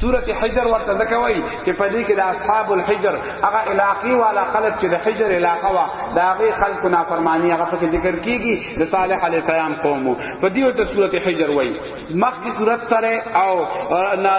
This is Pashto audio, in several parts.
سورت حجر ورته ځکه وایي چې په دې کې د اصحاب الحجر هغه علاقې والا خلک چې د حجر علاقه وا د هغه خلکو نافرمانی هغه په ذکر کیږي د صالح علی السلام قوم په دې ورته سورت حجر وایي مخکې سورت سره او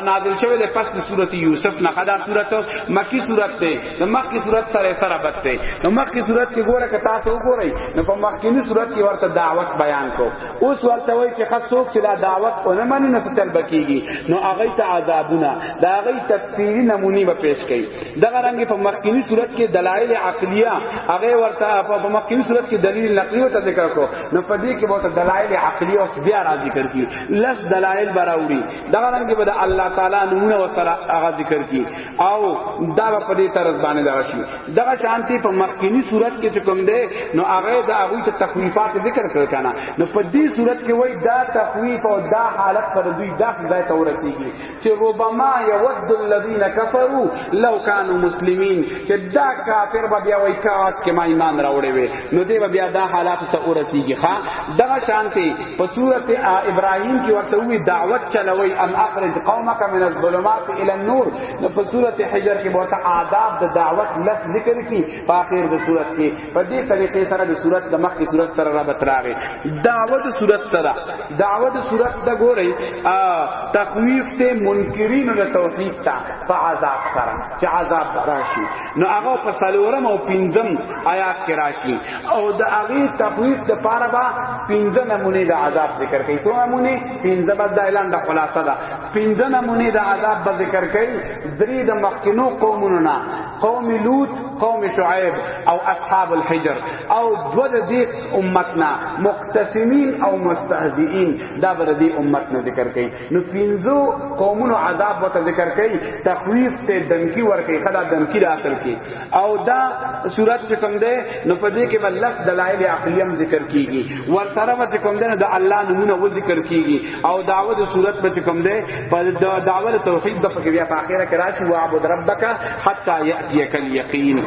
نازل شوی د پس د سورت یوسف نه خدا سورت مکی سورت ده د مکی سورت سره سره بد ده د مکی سورت کې ګوره که تاسو وګورئ نو په مخکې سورت کې ورته دعوت بیان کو اوس ورته وای چې خاصوک چې دا دعوت ونه مني نو ستل بکیږي نو هغه ته عذابونه دا هغه تفسیری نمونی به پیش کړي دغه رنګ په مخکینی صورت کې دلایل عقلیه هغه ورته په مخکینی صورت کې دلیل نقلی ته ذکر کو نو په دې کې به دلایل عقلیه او بیا راځي کوي لس دلایل براوري دغه رنګ به د الله تعالی نمونه وسره هغه ذکر کوي او دا په دې طرز باندې دا شي دا شانتي په مخکینی صورت کې چې کوم دی نو هغه دا هغه ته تخویفات ذکر کړ کنه نو په دې صورت کې وای دا تخویف او دا حالت پر دوی دا ځای ته ورسیږي چې ربما یود الذین کفروا لو کانوا مسلمین چې دا کافر به بیا وای کاش کې ما ایمان راوړې وي نو دی بیا دا حالات ته ورسیږي ښا دغه شانتي په صورت ابراهیم کې ورته وی دعوت چلوي ان اخرج قومک من الظلمات الى النور نو په صورت حجر کې ورته آداب د دعوت لس ذکر کی په اخر د صورت کې په دې طریقې سره د صورت د مخ کی صورت سره را بتراغي دعوت صورت سره دعوت صورت د ګوري تخویف ته منکرین له توحید ته په عذاب سره چې عذاب راشي نو هغه په سلورم او پنځم آیات کې راشي او د هغه تخویف د پاره با پنځه نمونه د عذاب ذکر کوي څو نمونه پنځه بس د اعلان د خلاصه ده پنځه نمونه د عذاب به ذکر کوي درې د مخکینو قومونو نه قوم لوط قوم شعیب او اصحاب الحجر او دو د دې امتنا مقتسمین او مستهزئین دا بر دې امتنا ذکر کوي نو پینځو قومونو عذاب وته ذکر کوي تخویف ته دنکی ورکي خدا دنکی را اصل کې او دا صورت چې کوم ده نو په دې کې ملک دلایل عقلی هم ذکر کیږي ورسره وته کوم ده د الله نمونه و ذکر کیږي او دعوت صورت په کوم ده په دعوت توحید د پکې بیا په اخره کې راشي واعبد ربک حتا یاتیک الیقین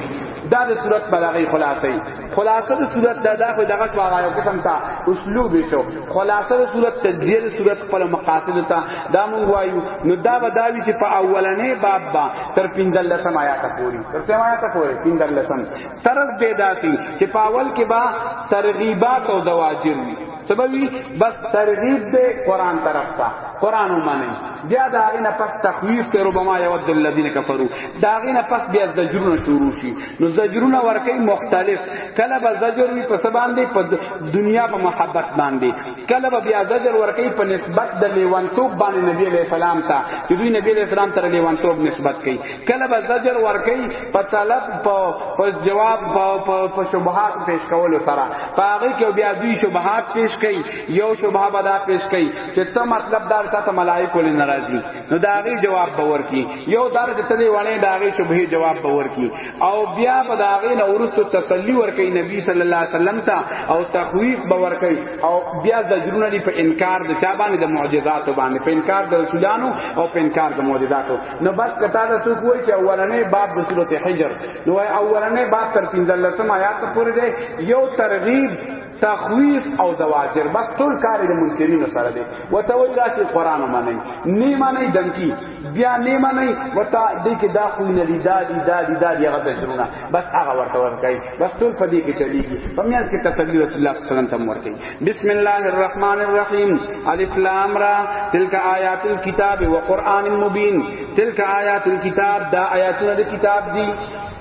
دا د صورت بلاغي خلاصې خلاصه د صورت دا دا خو دغه شو هغه یو قسم ته اسلوب شو خلاصه د صورت تجزیه د صورت خپل مقاصد ته دا مونږ وایو نو دا به دا وی چې په اولنې باب با تر 15 لسم آیات پوری تر سم آیات پوری 15 لسم طرف به داتی چې په اول کې با ترغیبات او زواجر وی سببی بس ترغیب دے قرآن طرف تا قرآن مانے بیا داغین پس تخویف تے ربما یود الذین کفرو داغین پس بیا زجرون شروع شی نو زجرون ورکی مختلف کله با زجر وی پس باندې په دنیا په محبت باندې کله با بیا زجر ورکی په نسبت د لیوانتوب باندې نبی علیہ السلام تا دوی نبی علیہ السلام تر لیوانتوب نسبت کئ کله به زجر ورکي په طلب په جواب په شبهات پیش کول سره پاغه کې بیا دوی شبهات پیش کوي یو شبهه به دا پیش کوي چې ته مطلب دار ته ملائکه لن ناراضي نو دا غي جواب به ورکي یو دار چې تلې وانه دا غي شبهه جواب به ورکي او بیا به دا غي نو ورستو تسلی ورکي نبی صلی الله علیه وسلم ته او تخویف به ورکي او بیا زجرونه لري په انکار د چا باندې د معجزات باندې په انکار د رسولانو او په انکار د معجزاتو نو بس کتا د سو کوی چې اولنې باب د سورته حجر نو اولنې باب تر 15 آیات پورې دی یو ترغیب تخویف او زواجر بس ټول کار د منکرینو سره دی وته وی راځي قران معنی نه معنی دمکی بیا نه معنی وته دې کې دا خو نه لیدا لیدا لیدا دی هغه تجربه بس هغه ورته ورکای بس ټول په دې کې چلیږي په میان کې تسلی رسول الله صلی الله علیه وسلم ته ورکای بسم الله الرحمن الرحیم الف لام را تلک آیات الكتاب وقرآن مبین تلک آیات الكتاب دا آیاتونه د کتاب دی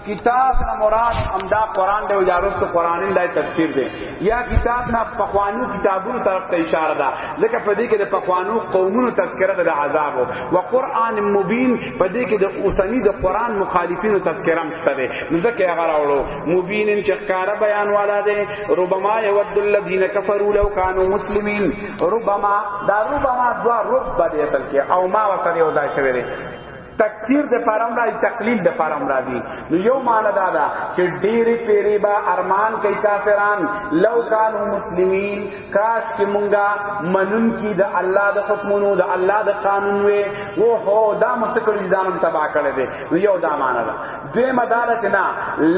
کتاب نه مراد امدا قران دی او یارست قران دی تفسیر دی یا کتاب نه پخوانو کتابونو طرف ته اشاره ده ځکه په دې کې د پخوانو قومونو تذکرہ ده د عذاب او قران مبین په دې کې د اوسنی د قران مخالفینو تذکرہ مشته ده نو ځکه هغه راوړو مبین چې ښکارا بیان والا ده ربما يود الذين كفروا لو كانوا مسلمين ربما دا ربما دوا رب دې اصل کې او ما وسره یو ځای شوی دی تکثیر د پرم راځي تقلیل د پرم راځي نو یو معنی دا ده چې ډېری پیری با ارمان کوي کافران لو کانوا مسلمین کاش چې مونږه منن کی د الله د حکمونو د الله د قانون وې و هو دا مستقل ځانم تبا کړی دی نو یو دا معنی ده دوی مدار چې نه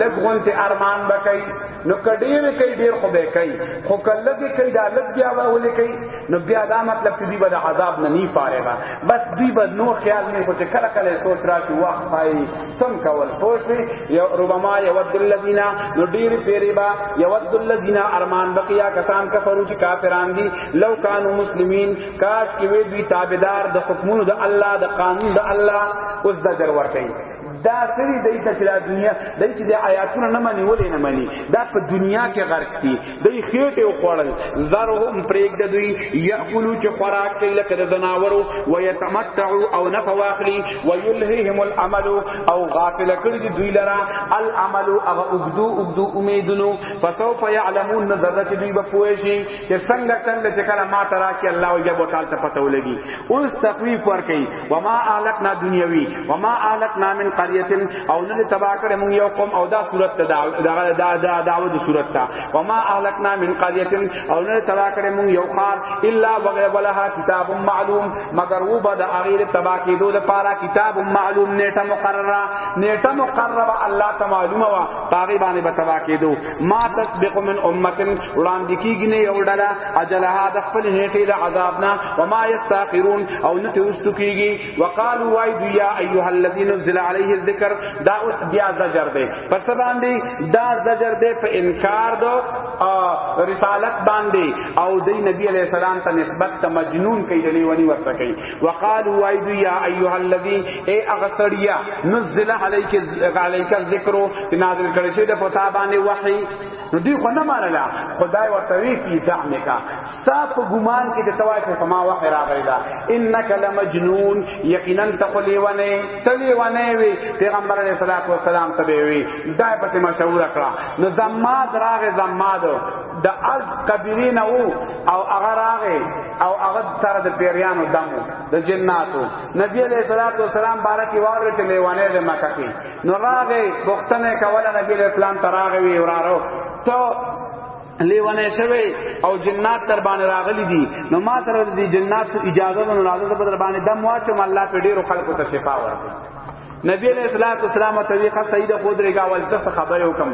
لګون ته ارمان بکای نو کډیر کوي ډیر خو به کوي خو کله کې کوي دا لګ بیا به ولې کوي نو بیا دا مطلب چې دی به د عذاب نه نه فارغه بس دی به نو خیال نه کوي کله کله سوچ را چې واه پای سم کول پوه شي یو ربما یود الذین نو ډیر پیری با یود الذین ارمان بقیا کسان کفرو چې کافران دي لو کانوا مسلمین کاش کې وی دوی تابعدار د حکمونو د الله د قانون د الله اوس د جر ور کوي دا سری دای ته چې د دنیا دای چې د آیاتونو نه مانی ولې نه مانی دا په دنیا کې غرق دي دای خېټه او خړل زرهم پرېګ د دوی یاکلوا چې خوراک کوي لکه د زناورو و یتمتعوا او نه فواخلی و یلههم العمل او غافل کړي دي دوی لرا العمل او اوګدو اوګدو امیدونو فسوف یعلمون نظر چې دوی به پوه شي چې څنګه څنګه چې کله ما ترا کې الله او جب تعالی ته پته ولګي اوس تخویف ورکړي وما اهلکنا دنیوی وما اهلکنا من قريه او نه تبا کړه مونږ یو قوم او دا صورت ته دا دا دا داود صورت ته وما اهلکنا من قريه او نه تبا کړه مونږ یو خار الا بغیر ولها کتاب معلوم مگر و بد اغیر تبا کې دوه پارا کتاب معلوم نیټه مقرره نیټه مقرره الله ته معلومه وا پاغي باندې بتبا کې دو ما تسبق من امه وړاندې کیږي نه یو ډله اجلها د خپل نیټه د عذاب نه و ما یستاخرون او نه ترستو کیږي وقالو وای دی یا ایها الذین نزل علیه الذکر دا اوس بیا زجر دی پس باندې دا زجر دی په انکار دو رسالت باندې او دی نبی علیہ السلام ته نسبت ته مجنون کوي دی ونی ورته کوي وقالو وای دی یا ایها الذین ای اغسریا نزل علیک علیک الذکر نازل کړي شه د پتا باندې وحی نو دوی خو نه منله خدای ورته وی فی زعمک ستا په ګمان کې د توای په ما وحی راغی دا انک لمجنون یقینا تخلیونه تلیونه وی پیغمبر علیہ الصلوۃ والسلام ته وی دا پس مشوره کړه نو زماد راغه زماد د از کبیرین او او هغه راغه او هغه سره د پیریانو دمو د جناتو نبی علیہ الصلوۃ والسلام بارک واره چې لیونه د مکه کې نو راغی بوختنه کوله نبی علیہ السلام تراغه وی ورارو تو لیونه شوی او جنات تر باندې راغلی دي نو ما تر دې جنات اجازه نو راځه په در باندې دم واچم الله په ډیرو خلکو ته شفا ورکړي نبی علیہ الصلوۃ والسلام ته وی خط سید خود رګاول ته خبر وکم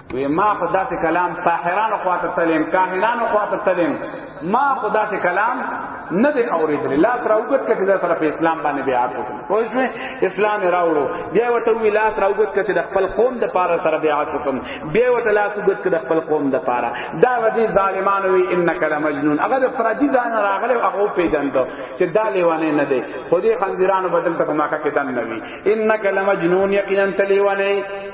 وی ما خدا سے کلام ساحران خواته تلم کاهنان خواته تلم ما خدا سے کلام نه دی اوریدل لا تر اوګت کچ د سره په اسلام باندې بیا وکړو پوه شو اسلام راوړو بیا وته وی لا تر اوګت کچ د خپل قوم د پاره سره بیا وکړم بیا وته لا اوګت کچ د خپل قوم د پاره دا ودی ظالمان وی انک لمجنون هغه د فرادی ځان راغله هغه پیجندو چې دا لیوانه نه دی خو دې خنزیرانو بدل ته ما کا کې دن نوی انک لمجنون یقینا تلیوانه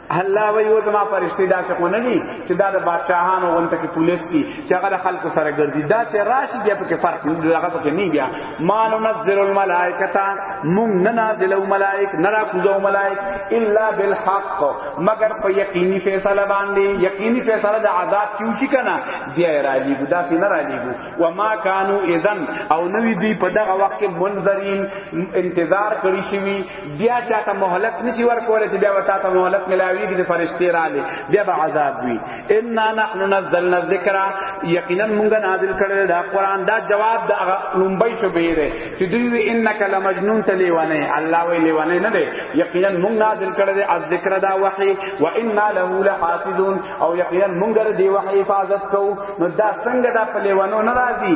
الله وی او زما فرشتي دا څه نه دي چې دا د بادشاہانو غونته کې پولیس دي چې هغه خلکو سره ګرځي دا چې راشي بیا په کې فرق نه لږه په کې نه بیا ما ننزل الملائکه مون نه نازل الملائک نه را کوزو ملائک الا بالحق مگر په یقیني فیصله باندې یقیني فیصله د عذاب کیو شي کنه بیا را لیږو دا څه نه را لیږو و ما کانوا اذن او نوی دی په دغه وخت کې منذرین انتظار کړی شوی بیا چاته مهلت نشي ورکول چې بیا وتا ته مهلت ملاويږي د فرشتي را لې بیا به عذاب وي ان نحن نزلنا الذکر یقینا مونږ نازل کړل دا قران دا جواب دا لومبای شو به دی چې دوی انک لمجنون تلیوانه الله وی لیوانه نه دی یقینا مونږ نازل کړل از ذکر دا وحی و ان له لحافظون او یقینا مونږ د وحی حفاظت کو نو دا څنګه دا په لیوانو ناراضي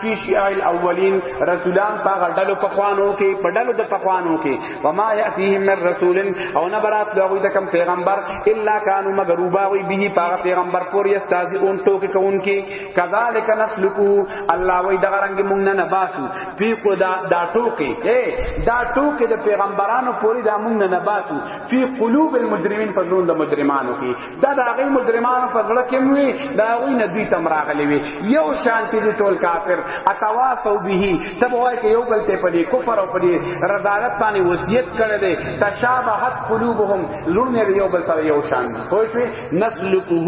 فی شیعه الاولین رسولان په غډلو په خوانو کې په ډلو د پخوانو کې وما یاتیهم من رسول او نه برات لغوی د کم پیغمبر الا کانوا مغروبا وی به په پیغمبر پور یستازون ټوکی کون کې کذالک نسلکو الله وی دغه رنگ مونږ نه نباسو پی کو دا دا ټوکی اے دا ټوکی د پیغمبرانو پوری دا مونږ نه نباسو فی قلوب المجرمین فزون د مجرمانو کې دا د هغه مجرمانو په زړه کې وي دا وی نه دوی تم راغلی وي یو شانتی دي ټول کافر اتواسو به تب وای کې یو بل ته په دې کفر او په دې رضالت باندې وصیت کړی دی تشابهت قلوبهم لون یو بل سره یو شان دي خو شوي نسلکه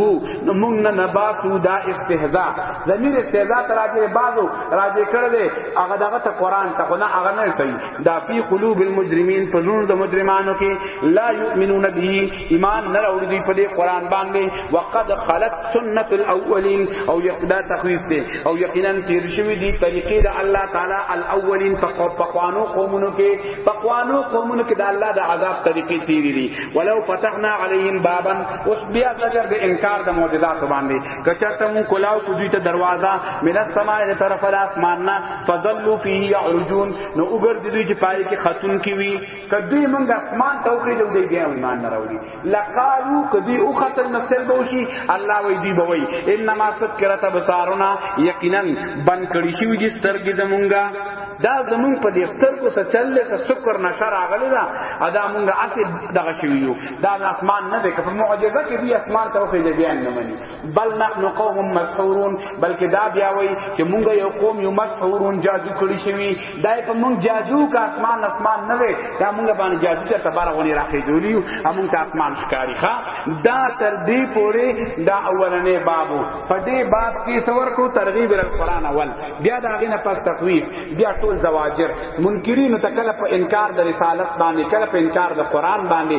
موږ نه نباتو دا استهزاء ضمیر استهزاء تر راځي بعضو راځي کړی دی هغه دغه ته قران ته خو نه هغه نه کوي دا فی قلوب المجرمین په زړه د مجرمانو کې لا یؤمنون به ایمان نه راوړي دوی په دې قران باندې وقد خلت سنت الاولین او یقدا تخویف دی او یقینا تیر شوی دی طریقې د الله تعالی الاولین په قوانو قومونو کې په قوانو قومونو کې د الله د عذاب طریقې تیری دي ولو فتحنا علیهم بابا اوس بیا ذکر د انکار د معجزات باندې کچته مون کلاو کو دوی ته دروازه من السماء له طرف الاسمان نه فضلوا فيه يعرجون نو وګرځي دوی چې پای کې خاتون کی وی کدی موږ اسمان ته وکړو دی بیا ایمان نه راوړي لقالو کدی او خطر نفسل بوشي الله وی دی بوي انما سکرت بصارنا یقینا بن کړي شي وجه سترګې زمونږه دا زمون په دې سترګو سره چل له سکر نشر اغلی دا ادا مونږ اته دغه شوی یو دا اسمان نه دی که په معجزه کې دی اسمان ته وخی دی بیان نه مني بل نحن قوم مسحورون بلکې دا بیا وای چې مونږ یو قوم یو مسحورون جادو کړی شوی دای په مونږ جادو کا اسمان اسمان نه وي دا مونږ باندې جادو ته تبار غونی راخې جوړیو همون ته اسمان ښکاری ښا دا تر دې پورې دا اولنې بابو په دې باب کې څور کو ترغیب ال قران اول بیا دا غینه پس تقویف بیا ټول زواجر منکرین ته کله په انکار د رسالت باندې کله په انکار د قران باندې